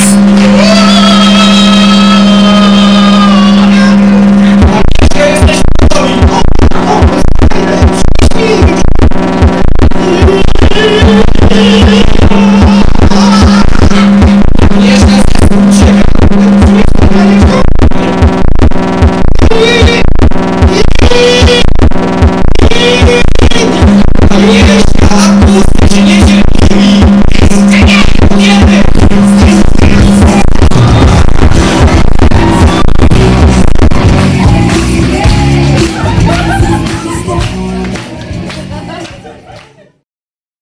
Yeah.